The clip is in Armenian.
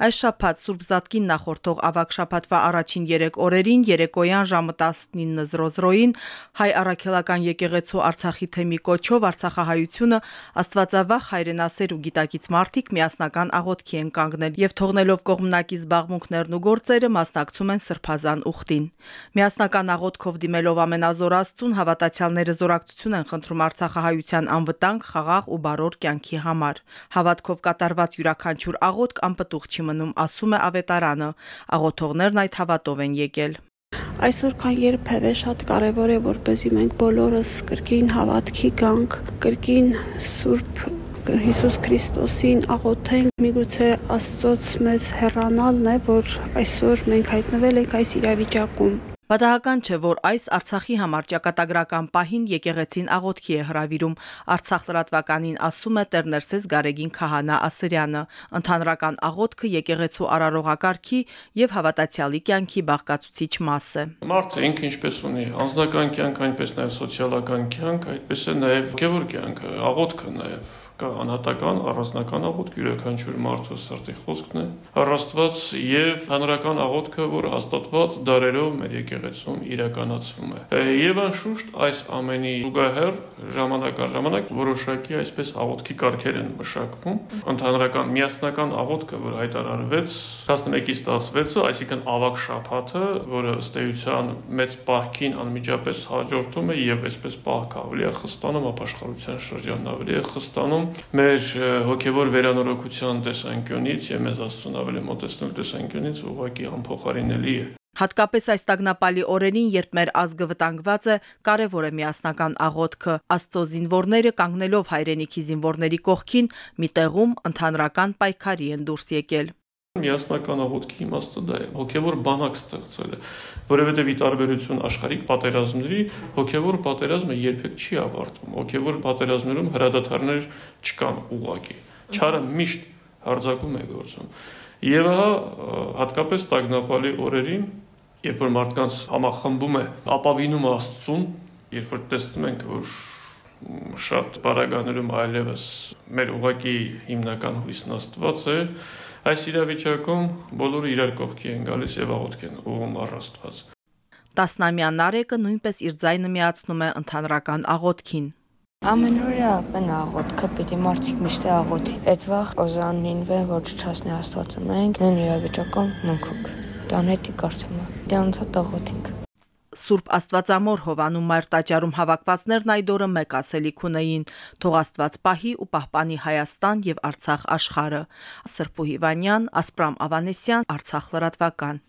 Այս շաբաթ Սուրբ Զատկին նախորդող ավակ շաբաթվա առաջին 3 օրերին երեկոյան ժամը 19:00-ին հայ առաքելական եկեղեցու Արցախի թեմի կոչով Արցախահայությունը Աստվածավախ հայրենասեր ու գիտակից մարդիկ միասնական աղոթքի են կանգնել եւ թողնելով կողմնակի զբաղմունքներն ու գործերը մասնակցում են սրբազան ուխտին։ Միասնական աղոթքով դիմելով ամենազոր Աստծուն հավատացյալները զորակցություն են խնդրում Արցախահայության անվտանգ, խաղաղ ու բարոր կյանքի համար։ Հավատքով կատարված յուրաքանչյուր աղոթք անպտուղ չի մնում, ասում է ավետարանը։ Աղոթողներն այդ հավատով են եկել։ Այսօր քան երբևէ շատ կարևոր է, որպեսզի մենք բոլորս կրկին հավատքի գանք, կրկին Սուրբ Հիսուս Քրիստոսին աղոթենք, միգուցե Աստծոց մեզ հեռանալն է, որ այսօր մենք հայտնվել ենք այս իրավիճակում։ Պատահական չէ, որ այս Արցախի համար ճակատագրական պահին եկեղեցին աղոթքի է հravirում։ Արցախ լրատվականին ասում է Տեր Ներսես Գարեգին Քահանա Ասրյանը։ Ընդհանրական աղոթքը եկեղեցու արարողակարգի եւ հավատացյալի կյանքի բաղկացուցիչ մաս է։ Մարդը ինքը ինչպես ունի անձնական կյանք, այնպես նաեւ սոցիալական կյանք, այդպես է նաեւ գևոր կյանքը, աղոթքը նաեւ կա անհատական, առանձնական աղոթք յուրաքանչյուր մարդու սրտի խոսքն է, առաստված եւ հանրական աղոթքը, որ հաստատված դարերով մեր եկեղեցում իրականացվում է։ Եվ անշուշտ այս ամենի զուգահեռ ժամանակ առ ժամանակ որոշակի այսպես աղոթքի կարգեր են մշակվում։ Ընդհանրական միասնական աղոթքը, որ հայտարարվեց 11-ից 16-ը, այսինքն ավակ շաբաթը, որը ըստ էության մեծ պահքին անմիջապես հաջորդում է եւ այսպես պահք ավելի է խստանում ապաշխարության շրջանն ավելի է խստանում մեր հոգևոր վերանորոգության տեսանկյունից եւ մեզ Աստծուն ավելի մոտեցնող տեսանկյունից ուղղակի անփոխարինելի է։ Հատկապես այս տագնապալի օրերին, երբ մեր ազգը վտանգված է, կարևոր է միասնական աղոթքը։ Աստծո զինվորները կանգնելով հայրենիքի զինվորների կողքին, մի տեղում ընդհանրական պայքարի են դուրս եկել։ Միասնական աղոթքի իմաստը դա է. հոգևոր բանակ ստեղծելը, որովհետև ի տարբերություն աշխարհիկ պատերազմների, հոգևոր պատերազմը երբեք չի ավարտվում։ Հոգևոր պատերազմներում հրադադարներ չկան ուղակի։ Չարը միշտ հարձակում է գործում։ Եվ հա հատկապես տագնապալի օրերին, երբ որ մարդկանց համախմբում է ապավինում Աստծուն, երբ որ տեսնում ենք, որ շատ բարագաներում այլևս մեր ուղակի հիմնական հույսն Աստված է, Այս իրավիճակում բոլորը իրար կողքի են գալիս եւ աղոթք են ուղում առաստված։ Տասնամյա Նարեկը նույնպես իր ձայնը միացնում է ընդհանրական աղոթքին։ Ամենօրյա ապեն աղոթքը պիտի մարդիկ միշտ աղոթի։ Այդ վաղ օզանին վեն որ չչասնի Աստվածը մենք նույն իրավիճակում ննքուկ։ Տանետի կարծում եմ։ Դե աղոթինք։ Սուրբ Աստվածամոր Հովանում Մայր տաճարում հավաքվածներն այդ օրը մեկ ասելիք ունեին. թող Աստված պահի ու պահպանի Հայաստան եւ Արցախ աշխարհը։ Սրբու Հիվանյան, Ասպրամ Ավանեսյան, Արցախ լրատվական։